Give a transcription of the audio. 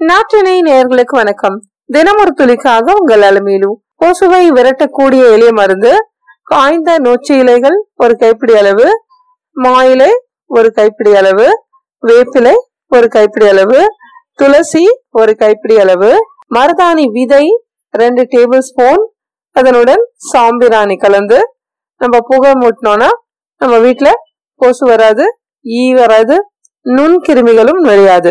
நாட்டினை நேர்களுக்கு வணக்கம். தினம் ஒரு துளிக்காக உங்கள் அலமையிலும் கொசுவை விரட்டக்கூடிய எளிய மருந்து காய்ந்த நொச்சி இலைகள் ஒரு கைப்பிடி அளவு மா இலை ஒரு கைப்பிடி அளவு வேப்பிலை ஒரு கைப்பிடி அளவு துளசி ஒரு கைப்பிடி அளவு மருதாணி விதை ரெண்டு டேபிள் ஸ்பூன் அதனுடன் சாம்பிராணி கலந்து நம்ம புகை மூட்டினோம்னா நம்ம வீட்டில் கொசு வராது ஈ வராது நுண் கிருமிகளும் நுழையாது